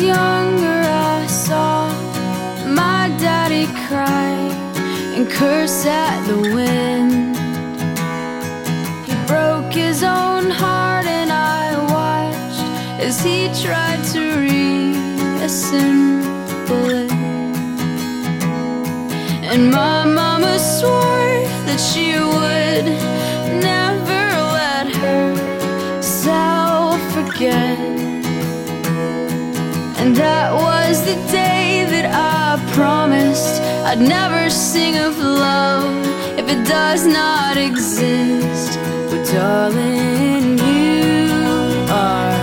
younger, I saw my daddy cry and curse at the wind. He broke his own heart, and I watched as he tried to reassemble it. And my mama swore that she would never let herself forget. And that was the day that I promised I'd never sing of love if it does not exist. But darling, you are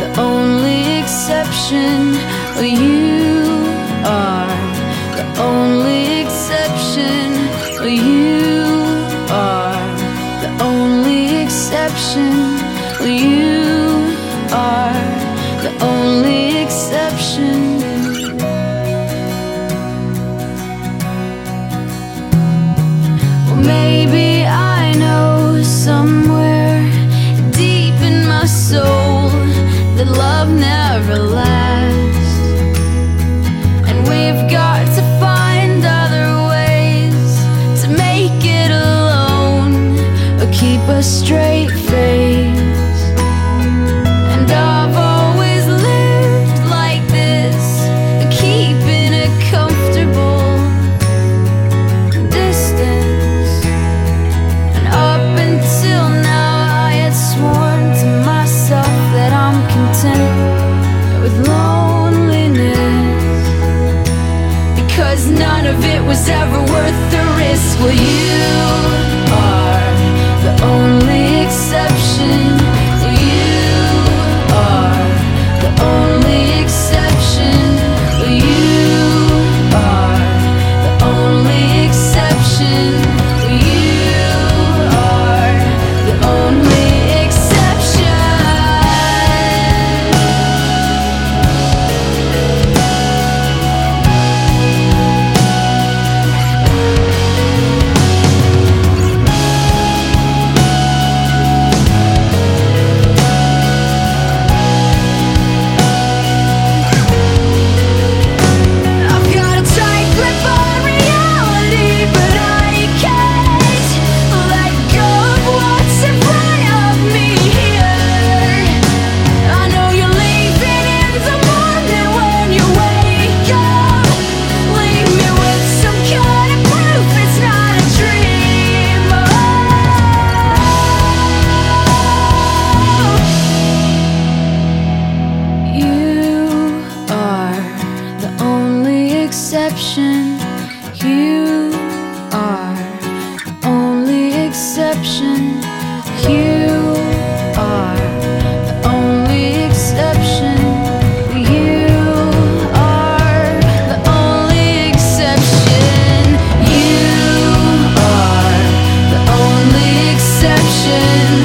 the only exception. Well, you are the only exception. You are the only exception. You with loneliness. Because none of it was ever worth the risk. Well, you exception. You are the only exception. You are the only exception. You are the only exception.